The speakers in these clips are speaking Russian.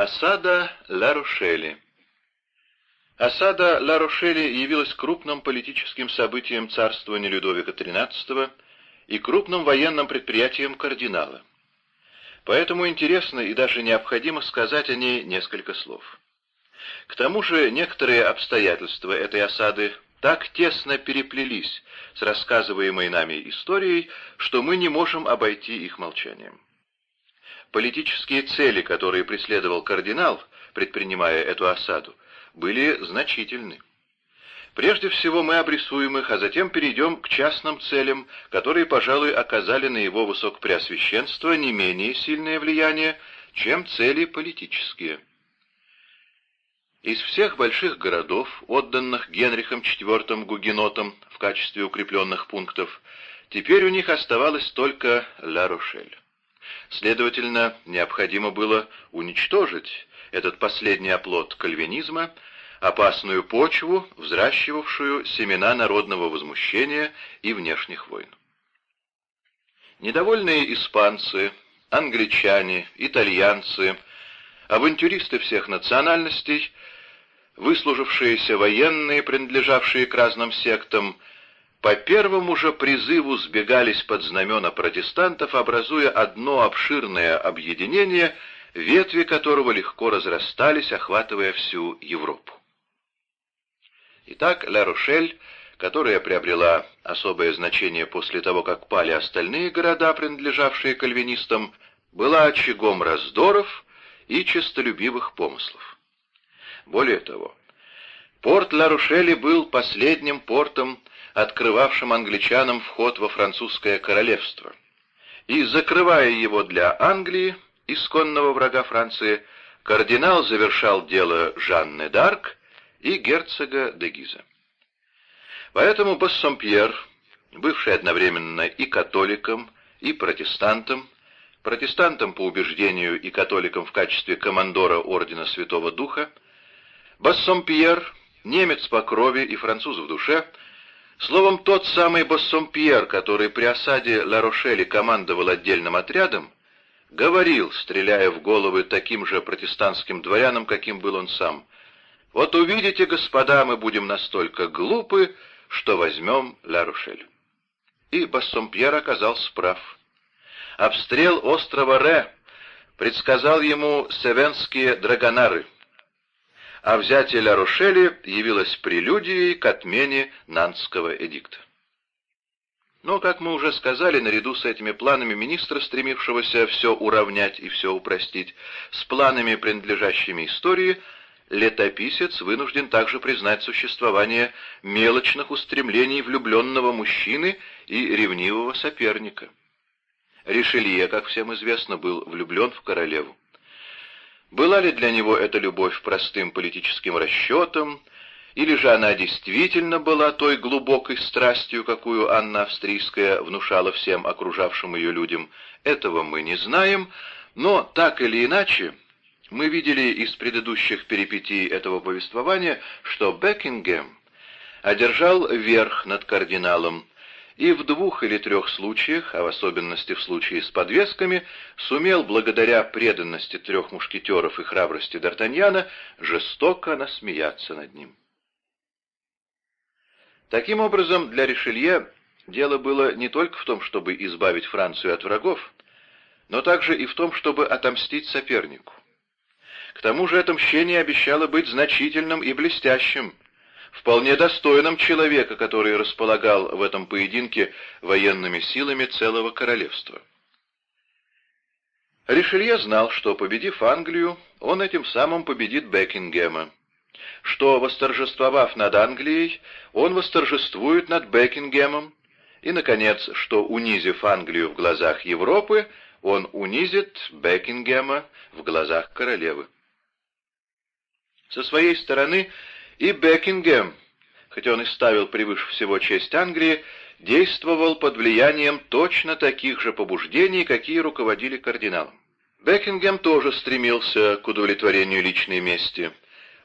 Осада Ла-Рошели Осада Ла-Рошели явилась крупным политическим событием царствования Людовика XIII и крупным военным предприятием кардинала. Поэтому интересно и даже необходимо сказать о ней несколько слов. К тому же некоторые обстоятельства этой осады так тесно переплелись с рассказываемой нами историей, что мы не можем обойти их молчанием. Политические цели, которые преследовал кардинал, предпринимая эту осаду, были значительны. Прежде всего мы обрисуем их, а затем перейдем к частным целям, которые, пожалуй, оказали на его высокопреосвященство не менее сильное влияние, чем цели политические. Из всех больших городов, отданных Генрихом IV гугенотам в качестве укрепленных пунктов, теперь у них оставалось только Ла-Рошель. Следовательно, необходимо было уничтожить этот последний оплот кальвинизма, опасную почву, взращивавшую семена народного возмущения и внешних войн. Недовольные испанцы, англичане, итальянцы, авантюристы всех национальностей, выслужившиеся военные, принадлежавшие к разным сектам, по первому же призыву сбегались под знамена протестантов, образуя одно обширное объединение, ветви которого легко разрастались, охватывая всю Европу. Итак, Ла-Рошель, которая приобрела особое значение после того, как пали остальные города, принадлежавшие кальвинистам, была очагом раздоров и честолюбивых помыслов. Более того, порт Ла-Рушели был последним портом, открывавшим англичанам вход во французское королевство. И, закрывая его для Англии, исконного врага Франции, кардинал завершал дело Жанны Д'Арк и герцога де Гиза. Поэтому Бассомпьер, бывший одновременно и католиком, и протестантом, протестантом по убеждению и католиком в качестве командора Ордена Святого Духа, Бассомпьер, немец по крови и француз в душе, словом, тот самый Бассомпьер, который при осаде Ла-Рошели командовал отдельным отрядом, говорил, стреляя в головы таким же протестантским дворянам, каким был он сам, «Вот увидите, господа, мы будем настолько глупы, что возьмем Ла-Рошель». И Бассомпьер оказался прав. Обстрел острова Ре предсказал ему севенские драгонары — а взятие Ля-Рошели явилось прелюдией к отмене Нантского эдикта. Но, как мы уже сказали, наряду с этими планами министра, стремившегося все уравнять и все упростить, с планами, принадлежащими истории, летописец вынужден также признать существование мелочных устремлений влюбленного мужчины и ревнивого соперника. Ришелье, как всем известно, был влюблен в королеву. Была ли для него эта любовь простым политическим расчетом, или же она действительно была той глубокой страстью, какую Анна Австрийская внушала всем окружавшим ее людям, этого мы не знаем, но так или иначе, мы видели из предыдущих перипетий этого повествования, что Бекингем одержал верх над кардиналом, и в двух или трех случаях, а в особенности в случае с подвесками, сумел, благодаря преданности трех мушкетеров и храбрости Д'Артаньяна, жестоко насмеяться над ним. Таким образом, для Ришелье дело было не только в том, чтобы избавить Францию от врагов, но также и в том, чтобы отомстить сопернику. К тому же это мщение обещало быть значительным и блестящим, вполне достойным человека, который располагал в этом поединке военными силами целого королевства. Ришелье знал, что, победив Англию, он этим самым победит Бекингема, что, восторжествовав над Англией, он восторжествует над Бекингемом, и, наконец, что, унизив Англию в глазах Европы, он унизит Бекингема в глазах королевы. Со своей стороны, и Бекингем, хотя он и ставил превыше всего честь Англии, действовал под влиянием точно таких же побуждений, какие руководили кардиналом. Бекингем тоже стремился к удовлетворению личной мести.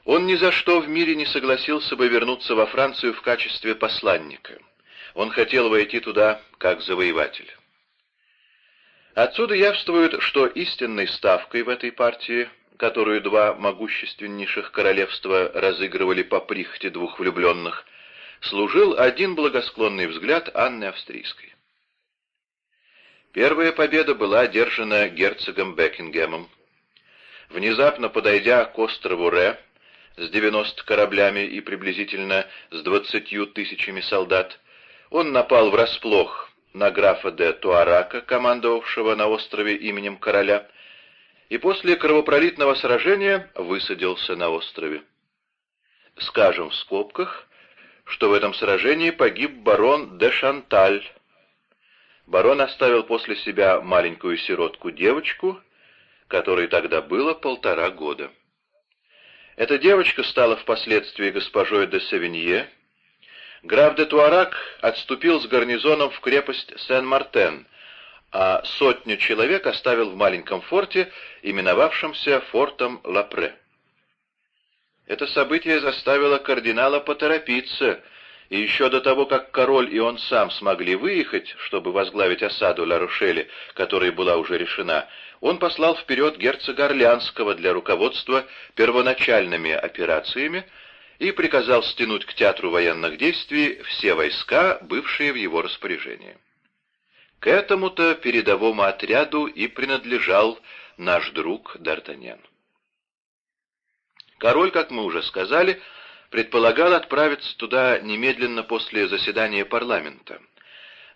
Он ни за что в мире не согласился бы вернуться во Францию в качестве посланника. Он хотел войти туда как завоеватель. Отсюда явствует, что истинной ставкой в этой партии которую два могущественнейших королевства разыгрывали по прихоти двух влюбленных, служил один благосклонный взгляд Анны Австрийской. Первая победа была одержана герцогом Бекингемом. Внезапно подойдя к острову Ре с 90 кораблями и приблизительно с 20 тысячами солдат, он напал врасплох на графа де Туарака, командовавшего на острове именем короля, и после кровопролитного сражения высадился на острове. Скажем в скобках, что в этом сражении погиб барон де Шанталь. Барон оставил после себя маленькую сиротку-девочку, которой тогда было полтора года. Эта девочка стала впоследствии госпожой де Савинье, Граф де Туарак отступил с гарнизоном в крепость Сен-Мартен, а сотню человек оставил в маленьком форте, именовавшемся фортом Лапре. Это событие заставило кардинала поторопиться, и еще до того, как король и он сам смогли выехать, чтобы возглавить осаду Ла-Рушели, которая была уже решена, он послал вперед герцога Орлянского для руководства первоначальными операциями, и приказал стянуть к театру военных действий все войска, бывшие в его распоряжении. К этому-то передовому отряду и принадлежал наш друг Д'Артаньян. Король, как мы уже сказали, предполагал отправиться туда немедленно после заседания парламента.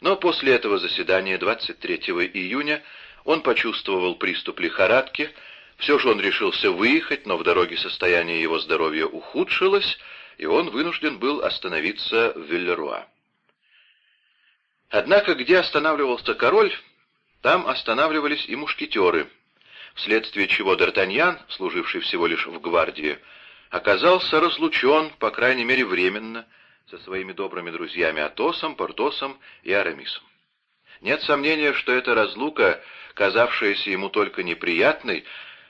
Но после этого заседания 23 июня он почувствовал приступ лихорадки, все же он решился выехать, но в дороге состояние его здоровья ухудшилось, и он вынужден был остановиться в Виллеруа. Однако, где останавливался король, там останавливались и мушкетеры, вследствие чего Д'Артаньян, служивший всего лишь в гвардии, оказался разлучен, по крайней мере временно, со своими добрыми друзьями Атосом, Портосом и Арамисом. Нет сомнения, что эта разлука, казавшаяся ему только неприятной,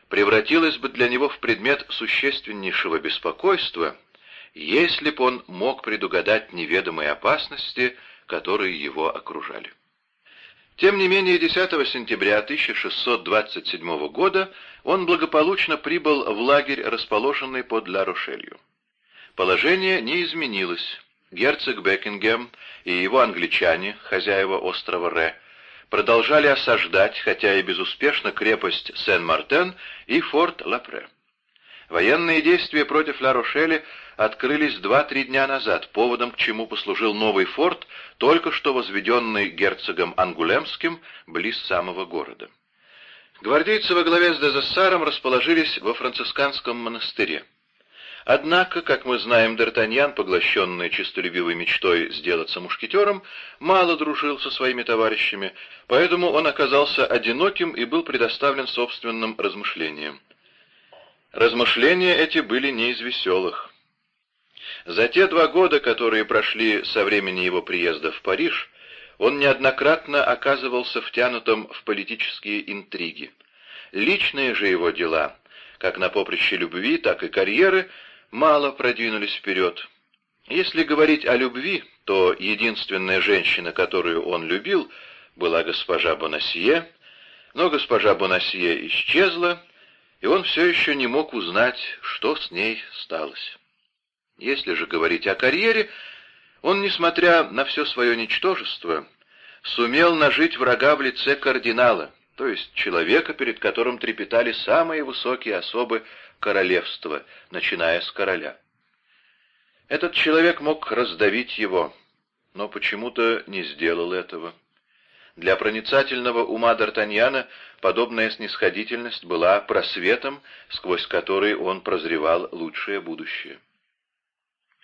превратилась бы для него в предмет существеннейшего беспокойства, если б он мог предугадать неведомые опасности, которые его окружали. Тем не менее, 10 сентября 1627 года он благополучно прибыл в лагерь, расположенный под Ла-Рошелью. Положение не изменилось. Герцог Бекингем и его англичане, хозяева острова Ре, продолжали осаждать, хотя и безуспешно, крепость Сен-Мартен и форт Лапре. Военные действия против Ла-Рошели открылись два-три дня назад, поводом к чему послужил новый форт, только что возведенный герцогом Ангулемским близ самого города. Гвардейцы во главе с Дезессаром расположились во францисканском монастыре. Однако, как мы знаем, Д'Артаньян, поглощенный честолюбивой мечтой сделаться мушкетером, мало дружил со своими товарищами, поэтому он оказался одиноким и был предоставлен собственным размышлениям. Размышления эти были не из веселых. За те два года, которые прошли со времени его приезда в Париж, он неоднократно оказывался втянутым в политические интриги. Личные же его дела, как на поприще любви, так и карьеры, мало продвинулись вперед. Если говорить о любви, то единственная женщина, которую он любил, была госпожа Бонасье, но госпожа Бонасье исчезла, и он все еще не мог узнать, что с ней сталось. Если же говорить о карьере, он, несмотря на все свое ничтожество, сумел нажить врага в лице кардинала, то есть человека, перед которым трепетали самые высокие особы королевства, начиная с короля. Этот человек мог раздавить его, но почему-то не сделал этого. Для проницательного ума Д'Артаньяна подобная снисходительность была просветом, сквозь который он прозревал лучшее будущее.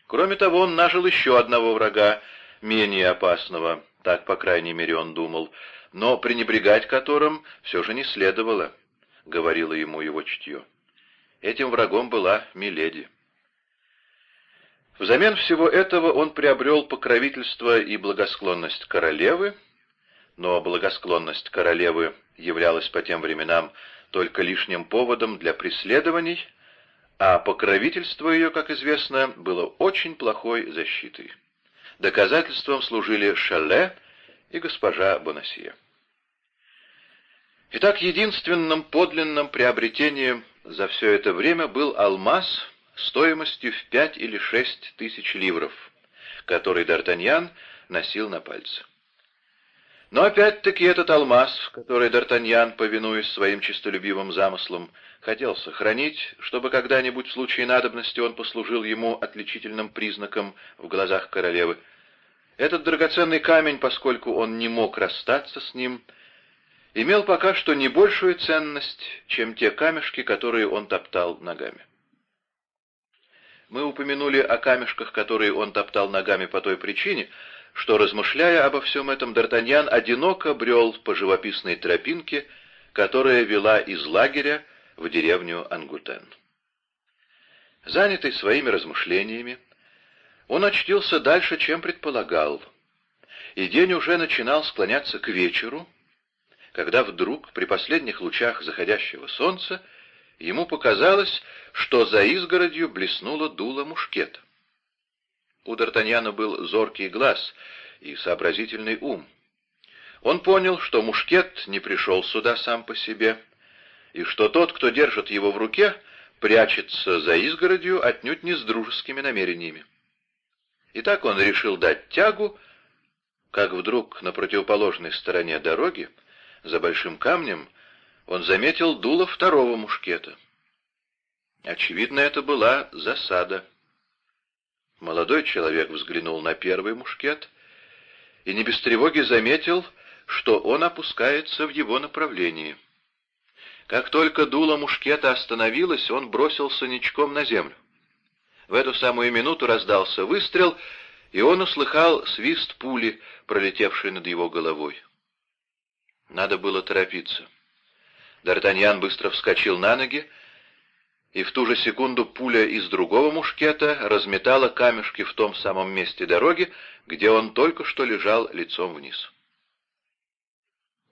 Кроме того, он нажил еще одного врага, менее опасного, так, по крайней мере, он думал, но пренебрегать которым все же не следовало, — говорило ему его чутье. Этим врагом была Миледи. Взамен всего этого он приобрел покровительство и благосклонность королевы, но благосклонность королевы являлась по тем временам только лишним поводом для преследований, а покровительство ее, как известно, было очень плохой защитой. Доказательством служили Шале и госпожа Бонасье. Итак, единственным подлинным приобретением за все это время был алмаз стоимостью в пять или шесть тысяч ливров, который Д'Артаньян носил на пальце. Но опять-таки этот алмаз, который Д'Артаньян, повинуясь своим честолюбивым замыслам, хотел сохранить, чтобы когда-нибудь в случае надобности он послужил ему отличительным признаком в глазах королевы, этот драгоценный камень, поскольку он не мог расстаться с ним, имел пока что не большую ценность, чем те камешки, которые он топтал ногами. Мы упомянули о камешках, которые он топтал ногами по той причине, что, размышляя обо всем этом, Д'Артаньян одиноко брел по живописной тропинке, которая вела из лагеря в деревню Ангутен. Занятый своими размышлениями, он очтился дальше, чем предполагал, и день уже начинал склоняться к вечеру, когда вдруг, при последних лучах заходящего солнца, ему показалось, что за изгородью блеснуло дуло мушкета. У Д'Артаньяна был зоркий глаз и сообразительный ум. Он понял, что мушкет не пришел сюда сам по себе, и что тот, кто держит его в руке, прячется за изгородью отнюдь не с дружескими намерениями. И так он решил дать тягу, как вдруг на противоположной стороне дороги, за большим камнем, он заметил дуло второго мушкета. Очевидно, это была засада. Молодой человек взглянул на первый мушкет и не без тревоги заметил, что он опускается в его направлении. Как только дуло мушкета остановилось, он бросился ничком на землю. В эту самую минуту раздался выстрел, и он услыхал свист пули, пролетевшей над его головой. Надо было торопиться. Д'Артаньян быстро вскочил на ноги, и в ту же секунду пуля из другого мушкета разметала камешки в том самом месте дороги, где он только что лежал лицом вниз.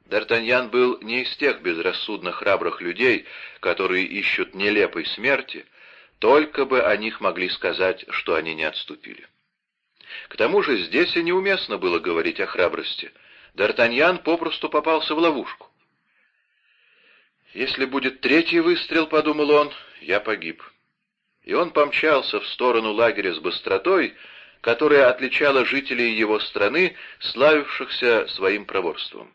Д'Артаньян был не из тех безрассудно храбрых людей, которые ищут нелепой смерти, только бы о них могли сказать, что они не отступили. К тому же здесь и неуместно было говорить о храбрости. Д'Артаньян попросту попался в ловушку. «Если будет третий выстрел, — подумал он, — я погиб». И он помчался в сторону лагеря с быстротой, которая отличала жителей его страны, славившихся своим проворством.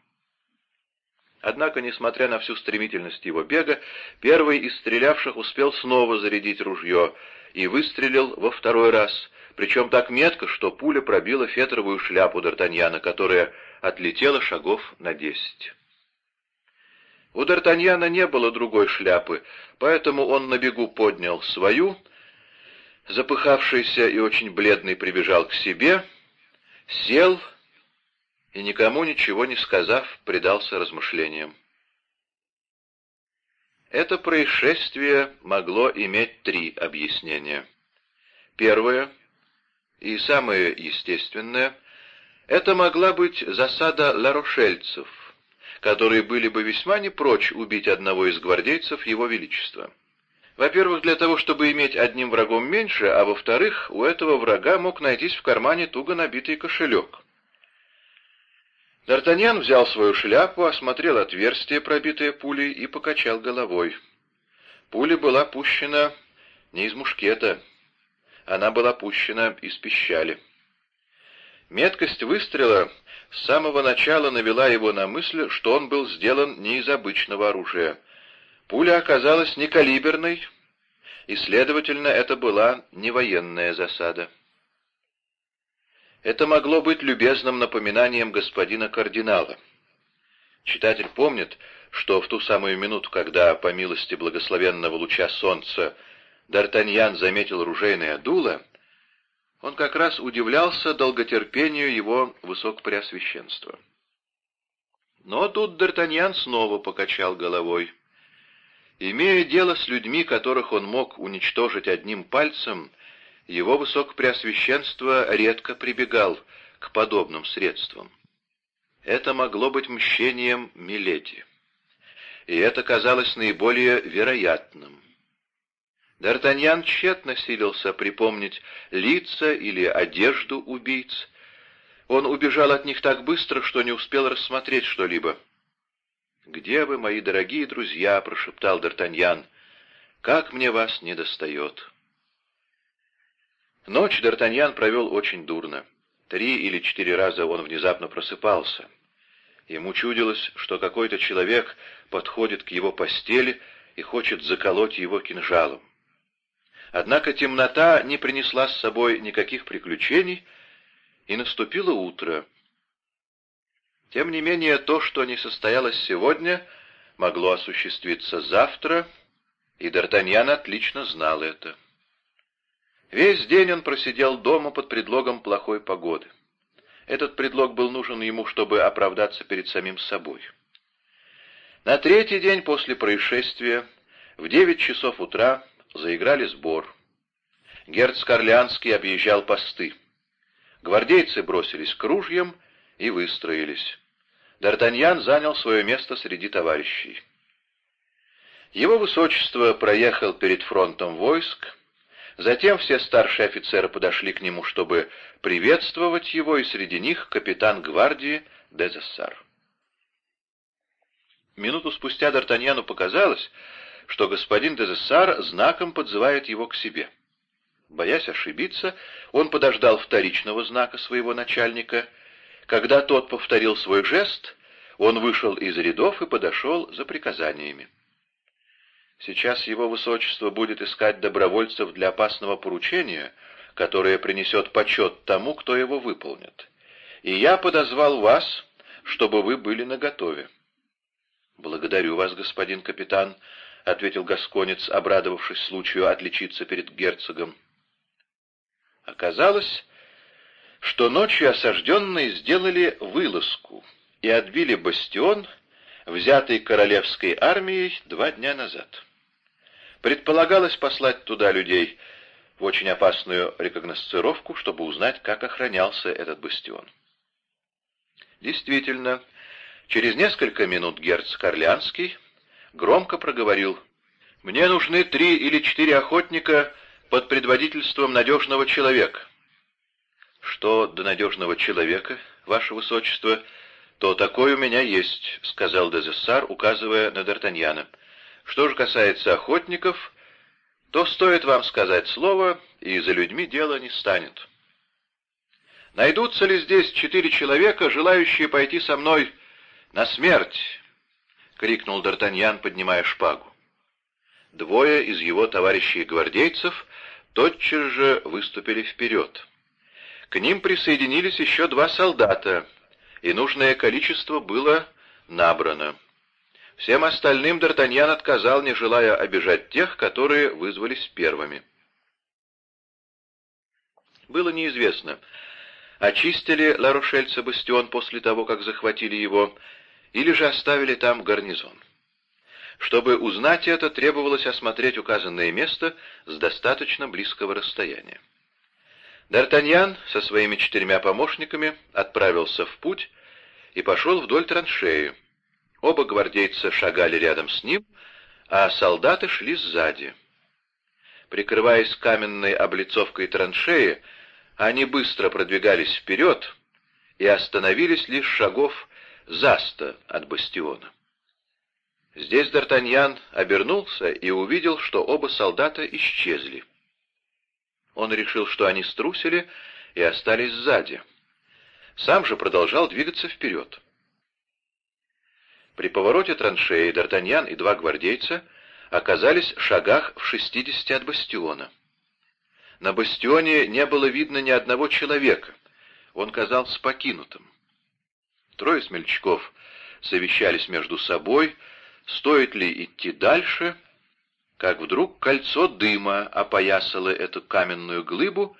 Однако, несмотря на всю стремительность его бега, первый из стрелявших успел снова зарядить ружье и выстрелил во второй раз, причем так метко, что пуля пробила фетровую шляпу Д'Артаньяна, которая отлетела шагов на десять. У Д'Артаньяна не было другой шляпы, поэтому он на бегу поднял свою, запыхавшийся и очень бледный прибежал к себе, сел и, никому ничего не сказав, предался размышлениям. Это происшествие могло иметь три объяснения. Первое, и самое естественное, это могла быть засада ларошельцев, которые были бы весьма не прочь убить одного из гвардейцев Его Величества. Во-первых, для того, чтобы иметь одним врагом меньше, а во-вторых, у этого врага мог найтись в кармане туго набитый кошелек. Д'Артаньян взял свою шляпу, осмотрел отверстие, пробитое пулей, и покачал головой. Пуля была пущена не из мушкета, она была пущена из пищали. Меткость выстрела с самого начала навела его на мысль, что он был сделан не из обычного оружия. Пуля оказалась не калиберной, и, следовательно, это была не военная засада. Это могло быть любезным напоминанием господина кардинала. Читатель помнит, что в ту самую минуту, когда, по милости благословенного луча солнца, Д'Артаньян заметил ружейное дуло, он как раз удивлялся долготерпению его высокопреосвященства. Но тут Д'Артаньян снова покачал головой. Имея дело с людьми, которых он мог уничтожить одним пальцем, его высокопреосвященство редко прибегал к подобным средствам. Это могло быть мщением Миледи. И это казалось наиболее вероятным. Д'Артаньян тщетно силился припомнить лица или одежду убийц. Он убежал от них так быстро, что не успел рассмотреть что-либо. «Где вы, мои дорогие друзья?» — прошептал Д'Артаньян. как мне вас недостает!» Ночь Д'Артаньян провел очень дурно. Три или четыре раза он внезапно просыпался. Ему чудилось, что какой-то человек подходит к его постели и хочет заколоть его кинжалом. Однако темнота не принесла с собой никаких приключений, и наступило утро. Тем не менее, то, что не состоялось сегодня, могло осуществиться завтра, и Д'Артаньян отлично знал это. Весь день он просидел дома под предлогом плохой погоды. Этот предлог был нужен ему, чтобы оправдаться перед самим собой. На третий день после происшествия в девять часов утра заиграли сбор. Герц Корлянский объезжал посты. Гвардейцы бросились к ружьям и выстроились. Д'Артаньян занял свое место среди товарищей. Его высочество проехал перед фронтом войск, затем все старшие офицеры подошли к нему, чтобы приветствовать его, и среди них капитан гвардии Дезессар. Минуту спустя Д'Артаньяну показалось, что господин Дезессар знаком подзывает его к себе. Боясь ошибиться, он подождал вторичного знака своего начальника. Когда тот повторил свой жест, он вышел из рядов и подошел за приказаниями. Сейчас его высочество будет искать добровольцев для опасного поручения, которое принесет почет тому, кто его выполнит. И я подозвал вас, чтобы вы были наготове. «Благодарю вас, господин капитан», — ответил Гасконец, обрадовавшись случаю отличиться перед герцогом. Оказалось, что ночью осажденные сделали вылазку и отбили бастион, взятый королевской армией два дня назад. Предполагалось послать туда людей в очень опасную рекогносцировку, чтобы узнать, как охранялся этот бастион. Действительно, Через несколько минут герц Корлянский громко проговорил. «Мне нужны три или четыре охотника под предводительством надежного человека». «Что до надежного человека, ваше высочество, то такой у меня есть», — сказал Дезессар, указывая на Д'Артаньяна. «Что же касается охотников, то стоит вам сказать слово, и за людьми дело не станет». «Найдутся ли здесь четыре человека, желающие пойти со мной «На смерть!» — крикнул Д'Артаньян, поднимая шпагу. Двое из его товарищей-гвардейцев тотчас же выступили вперед. К ним присоединились еще два солдата, и нужное количество было набрано. Всем остальным Д'Артаньян отказал, не желая обижать тех, которые вызвались первыми. Было неизвестно, очистили Ларушельца бастион после того, как захватили его, или же оставили там гарнизон. Чтобы узнать это, требовалось осмотреть указанное место с достаточно близкого расстояния. Д'Артаньян со своими четырьмя помощниками отправился в путь и пошел вдоль траншеи. Оба гвардейца шагали рядом с ним, а солдаты шли сзади. Прикрываясь каменной облицовкой траншеи, они быстро продвигались вперед и остановились лишь шагов заста от бастиона. Здесь Д'Артаньян обернулся и увидел, что оба солдата исчезли. Он решил, что они струсили и остались сзади. Сам же продолжал двигаться вперед. При повороте траншеи Д'Артаньян и два гвардейца оказались в шагах в шестидесяти от бастиона. На бастионе не было видно ни одного человека, он казался покинутым. Трое смельчаков совещались между собой, стоит ли идти дальше, как вдруг кольцо дыма опоясало эту каменную глыбу,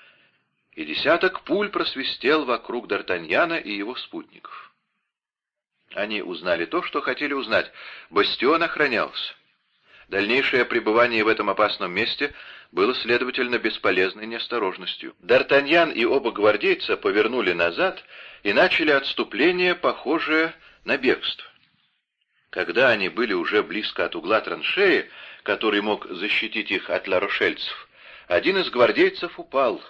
и десяток пуль просвистел вокруг Д'Артаньяна и его спутников. Они узнали то, что хотели узнать. Бастион охранялся. Дальнейшее пребывание в этом опасном месте было, следовательно, бесполезной неосторожностью. Д'Артаньян и оба гвардейца повернули назад и начали отступление, похожее на бегство. Когда они были уже близко от угла траншеи, который мог защитить их от ларошельцев, один из гвардейцев упал,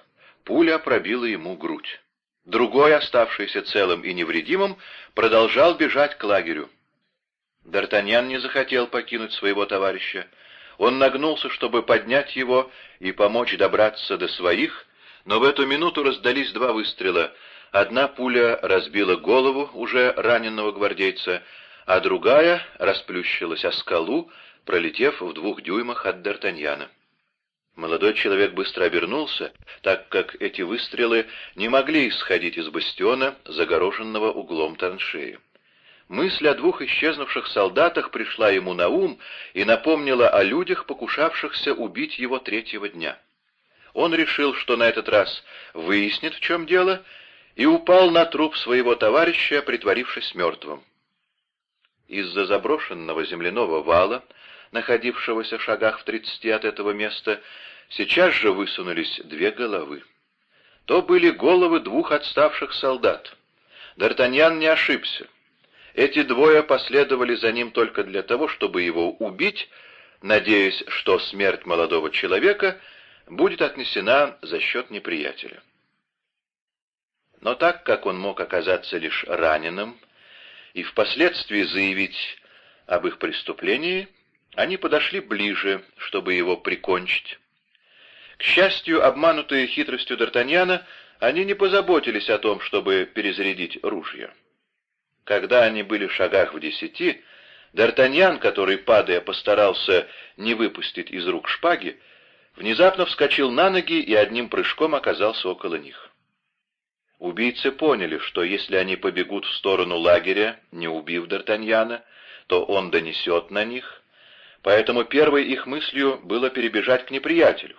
пуля пробила ему грудь. Другой, оставшийся целым и невредимым, продолжал бежать к лагерю. Д'Артаньян не захотел покинуть своего товарища. Он нагнулся, чтобы поднять его и помочь добраться до своих, но в эту минуту раздались два выстрела. Одна пуля разбила голову уже раненого гвардейца, а другая расплющилась о скалу, пролетев в двух дюймах от Д'Артаньяна. Молодой человек быстро обернулся, так как эти выстрелы не могли исходить из бастиона, загороженного углом траншеи. Мысль о двух исчезнувших солдатах пришла ему на ум и напомнила о людях, покушавшихся убить его третьего дня. Он решил, что на этот раз выяснит, в чем дело, и упал на труп своего товарища, притворившись мертвым. Из-за заброшенного земляного вала находившегося в шагах в тридцати от этого места, сейчас же высунулись две головы. То были головы двух отставших солдат. Д'Артаньян не ошибся. Эти двое последовали за ним только для того, чтобы его убить, надеясь, что смерть молодого человека будет отнесена за счет неприятеля. Но так как он мог оказаться лишь раненым и впоследствии заявить об их преступлении, они подошли ближе, чтобы его прикончить. К счастью, обманутые хитростью Д'Артаньяна, они не позаботились о том, чтобы перезарядить ружья. Когда они были в шагах в десяти, Д'Артаньян, который, падая, постарался не выпустить из рук шпаги, внезапно вскочил на ноги и одним прыжком оказался около них. Убийцы поняли, что если они побегут в сторону лагеря, не убив Д'Артаньяна, то он донесет на них, поэтому первой их мыслью было перебежать к неприятелю.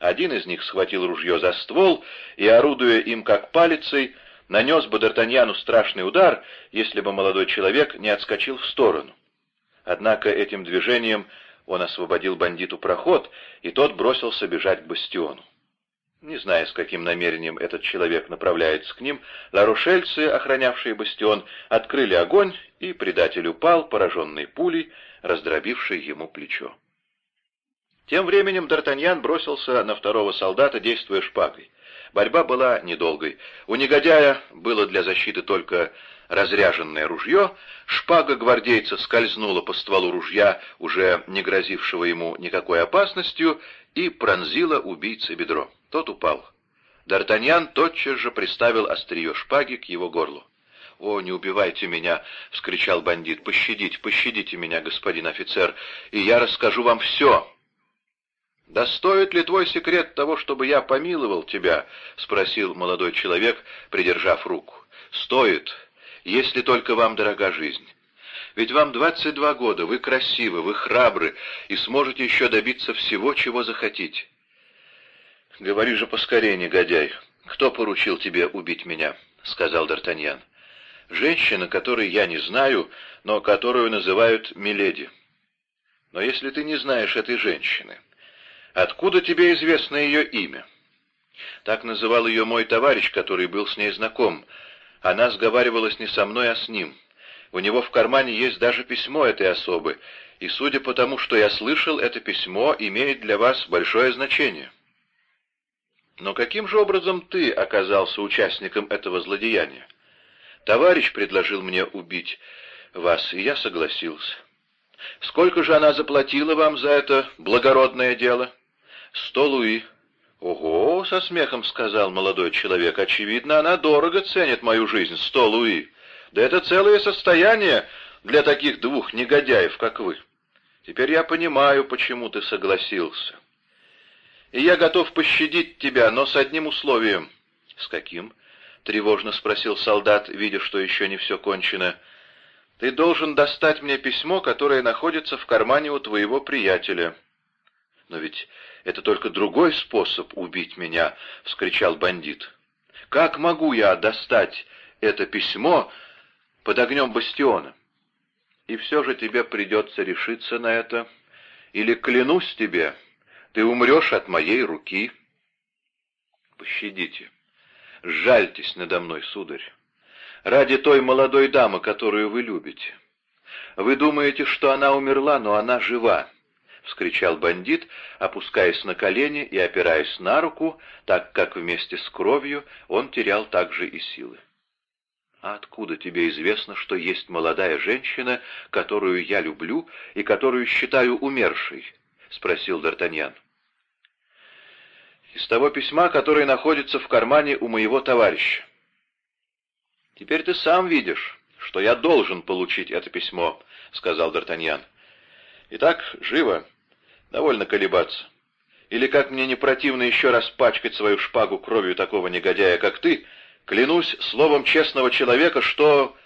Один из них схватил ружье за ствол и, орудуя им как палицей, нанес бы Д'Артаньяну страшный удар, если бы молодой человек не отскочил в сторону. Однако этим движением он освободил бандиту проход, и тот бросился бежать к бастиону. Не зная, с каким намерением этот человек направляется к ним, ларушельцы, охранявшие бастион, открыли огонь, и предатель упал, пораженный пулей, раздробившей ему плечо. Тем временем Д'Артаньян бросился на второго солдата, действуя шпагой. Борьба была недолгой. У негодяя было для защиты только разряженное ружье, шпага гвардейца скользнула по стволу ружья, уже не грозившего ему никакой опасностью, и пронзила убийце бедро. Тот упал. Д'Артаньян тотчас же приставил острие шпаги к его горлу. «О, не убивайте меня!» — вскричал бандит. «Пощадите, пощадите меня, господин офицер, и я расскажу вам все!» «Да стоит ли твой секрет того, чтобы я помиловал тебя?» — спросил молодой человек, придержав руку. «Стоит, если только вам дорога жизнь. Ведь вам 22 года, вы красивы, вы храбры и сможете еще добиться всего, чего захотите. «Говори же поскорее, негодяй. Кто поручил тебе убить меня?» — сказал Д'Артаньян. «Женщина, которой я не знаю, но которую называют Миледи. Но если ты не знаешь этой женщины, откуда тебе известно ее имя?» Так называл ее мой товарищ, который был с ней знаком. Она сговаривалась не со мной, а с ним. У него в кармане есть даже письмо этой особы, и, судя по тому, что я слышал, это письмо имеет для вас большое значение. Но каким же образом ты оказался участником этого злодеяния? Товарищ предложил мне убить вас, и я согласился. Сколько же она заплатила вам за это благородное дело? Сто луи. Ого, со смехом сказал молодой человек, очевидно, она дорого ценит мою жизнь, сто луи. Да это целое состояние для таких двух негодяев, как вы. Теперь я понимаю, почему ты согласился и я готов пощадить тебя, но с одним условием». «С каким?» — тревожно спросил солдат, видя, что еще не все кончено. «Ты должен достать мне письмо, которое находится в кармане у твоего приятеля». «Но ведь это только другой способ убить меня!» — вскричал бандит. «Как могу я достать это письмо под огнем бастиона?» «И все же тебе придется решиться на это, или, клянусь тебе, ты умрешь от моей руки. Пощадите, жальтесь надо мной, сударь, ради той молодой дамы, которую вы любите. Вы думаете, что она умерла, но она жива, — вскричал бандит, опускаясь на колени и опираясь на руку, так как вместе с кровью он терял также и силы. «А откуда тебе известно, что есть молодая женщина, которую я люблю и которую считаю умершей?» — спросил Д'Артаньян. «Из того письма, которое находится в кармане у моего товарища. Теперь ты сам видишь, что я должен получить это письмо», — сказал Д'Артаньян. «Итак, живо. Довольно колебаться. Или как мне не противно еще раз пачкать свою шпагу кровью такого негодяя, как ты, клянусь словом честного человека, что...»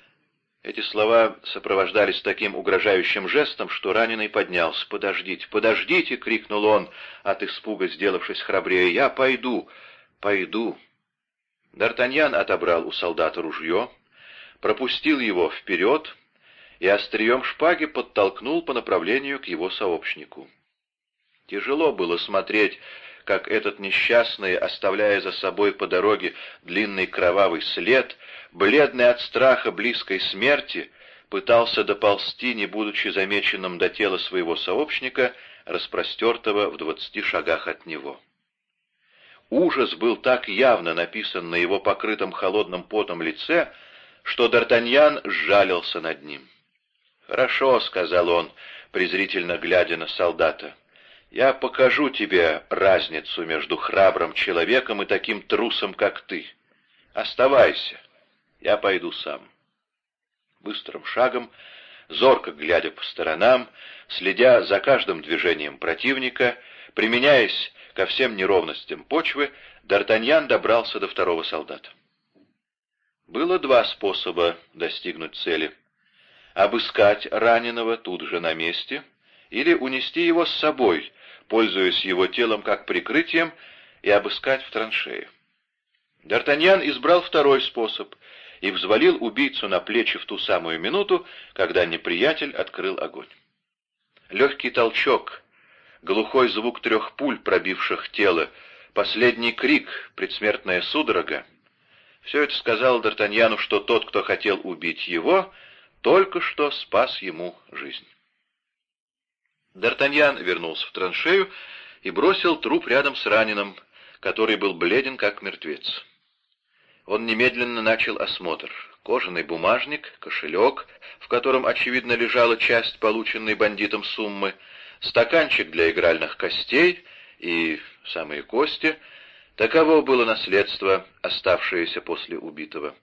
Эти слова сопровождались таким угрожающим жестом, что раненый поднялся. «Подождите, подождите!» — крикнул он, от испуга сделавшись храбрее. «Я пойду, пойду!» Д'Артаньян отобрал у солдата ружье, пропустил его вперед и острием шпаги подтолкнул по направлению к его сообщнику. Тяжело было смотреть, как этот несчастный, оставляя за собой по дороге длинный кровавый след, бледный от страха близкой смерти, пытался доползти, не будучи замеченным до тела своего сообщника, распростертого в двадцати шагах от него. Ужас был так явно написан на его покрытом холодным потом лице, что Д'Артаньян сжалился над ним. «Хорошо», — сказал он, презрительно глядя на солдата, — я покажу тебе разницу между храбрым человеком и таким трусом, как ты. Оставайся, я пойду сам. Быстрым шагом, зорко глядя по сторонам, следя за каждым движением противника, применяясь ко всем неровностям почвы, Д'Артаньян добрался до второго солдата. Было два способа достигнуть цели. Обыскать раненого тут же на месте или унести его с собой, пользуясь его телом как прикрытием, и обыскать в траншее. Д'Артаньян избрал второй способ и взвалил убийцу на плечи в ту самую минуту, когда неприятель открыл огонь. Легкий толчок, глухой звук трех пуль, пробивших тело, последний крик, предсмертная судорога — все это сказал Д'Артаньяну, что тот, кто хотел убить его, только что спас ему жизнь. Д'Артаньян вернулся в траншею и бросил труп рядом с раненым, который был бледен, как мертвец. Он немедленно начал осмотр. Кожаный бумажник, кошелек, в котором, очевидно, лежала часть полученной бандитом суммы, стаканчик для игральных костей и самые кости — таково было наследство, оставшееся после убитого.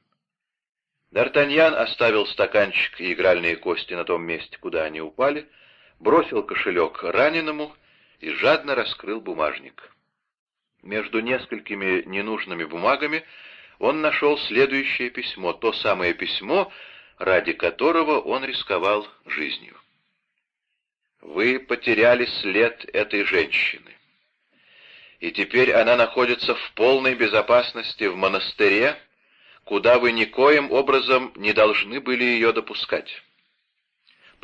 Д'Артаньян оставил стаканчик и игральные кости на том месте, куда они упали — бросил кошелек раненому и жадно раскрыл бумажник. Между несколькими ненужными бумагами он нашел следующее письмо, то самое письмо, ради которого он рисковал жизнью. «Вы потеряли след этой женщины, и теперь она находится в полной безопасности в монастыре, куда вы никоим образом не должны были ее допускать.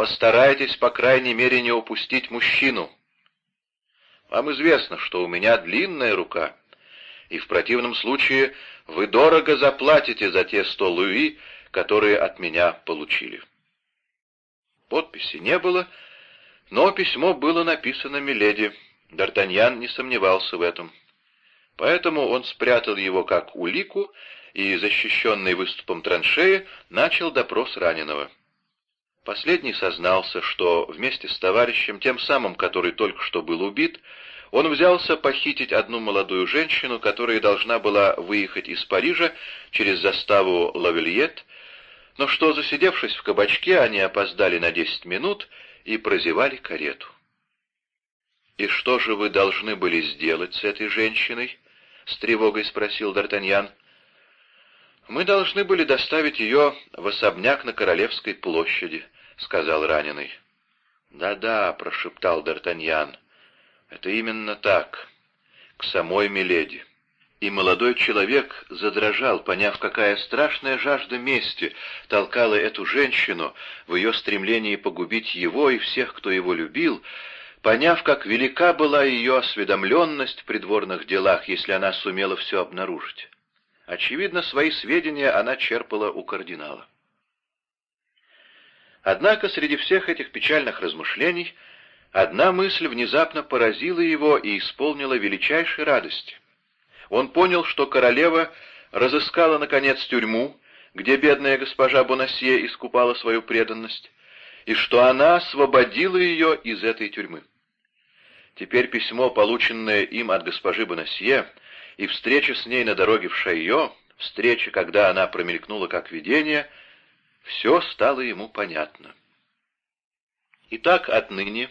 Постарайтесь, по крайней мере, не упустить мужчину. Вам известно, что у меня длинная рука, и в противном случае вы дорого заплатите за те сто луи, которые от меня получили. Подписи не было, но письмо было написано Миледи. Д'Артаньян не сомневался в этом. Поэтому он спрятал его как улику и, защищенный выступом траншеи, начал допрос раненого. Последний сознался, что вместе с товарищем, тем самым, который только что был убит, он взялся похитить одну молодую женщину, которая должна была выехать из Парижа через заставу Лавельет, но что, засидевшись в кабачке, они опоздали на десять минут и прозевали карету. «И что же вы должны были сделать с этой женщиной?» — с тревогой спросил Д'Артаньян. «Мы должны были доставить ее в особняк на Королевской площади», — сказал раненый. «Да-да», — прошептал Д'Артаньян, — «это именно так, к самой Миледи». И молодой человек задрожал, поняв, какая страшная жажда мести толкала эту женщину в ее стремлении погубить его и всех, кто его любил, поняв, как велика была ее осведомленность в придворных делах, если она сумела все обнаружить. Очевидно, свои сведения она черпала у кардинала. Однако среди всех этих печальных размышлений одна мысль внезапно поразила его и исполнила величайшей радости. Он понял, что королева разыскала, наконец, тюрьму, где бедная госпожа Бонасье искупала свою преданность, и что она освободила ее из этой тюрьмы. Теперь письмо, полученное им от госпожи Бонасье, и встреча с ней на дороге в Шайо, встреча, когда она промелькнула как видение, все стало ему понятно. Итак, отныне,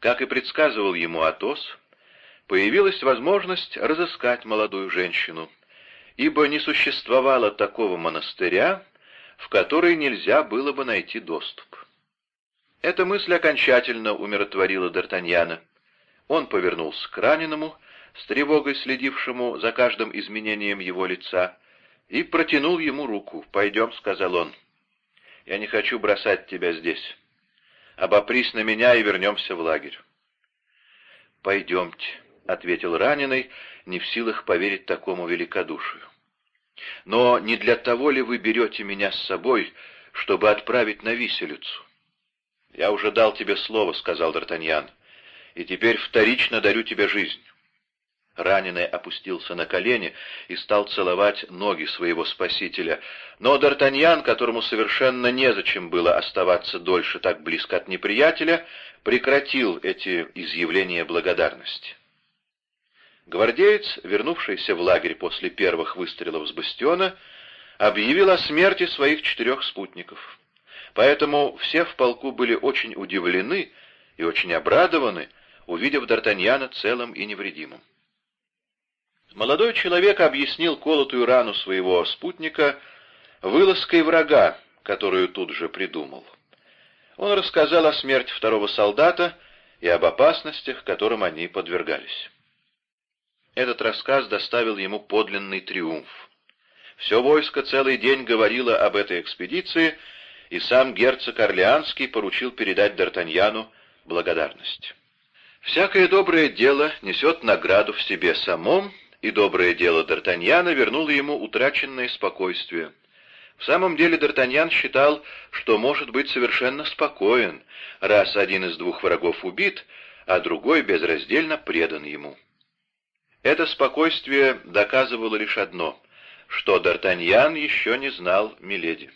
как и предсказывал ему Атос, появилась возможность разыскать молодую женщину, ибо не существовало такого монастыря, в который нельзя было бы найти доступ. Эта мысль окончательно умиротворила Д'Артаньяна. Он повернулся к раненому, с тревогой следившему за каждым изменением его лица, и протянул ему руку. «Пойдем», — сказал он. «Я не хочу бросать тебя здесь. Обопрись на меня и вернемся в лагерь». «Пойдемте», — ответил раненый, не в силах поверить такому великодушию. «Но не для того ли вы берете меня с собой, чтобы отправить на виселицу?» «Я уже дал тебе слово», — сказал Д'Артаньян, — «и теперь вторично дарю тебе жизнь». Раненый опустился на колени и стал целовать ноги своего спасителя. Но Д'Артаньян, которому совершенно незачем было оставаться дольше так близко от неприятеля, прекратил эти изъявления благодарности. Гвардеец, вернувшийся в лагерь после первых выстрелов с бастиона, объявил о смерти своих четырех спутников. Поэтому все в полку были очень удивлены и очень обрадованы, увидев Д'Артаньяна целым и невредимым. Молодой человек объяснил колотую рану своего спутника вылазкой врага, которую тут же придумал. Он рассказал о смерти второго солдата и об опасностях, которым они подвергались. Этот рассказ доставил ему подлинный триумф. Все войско целый день говорило об этой экспедиции, и сам герцог Орлеанский поручил передать Д'Артаньяну благодарность. Всякое доброе дело несет награду в себе самом, и доброе дело Д'Артаньяна вернуло ему утраченное спокойствие. В самом деле Д'Артаньян считал, что может быть совершенно спокоен, раз один из двух врагов убит, а другой безраздельно предан ему. Это спокойствие доказывало лишь одно, что Д'Артаньян еще не знал Миледи.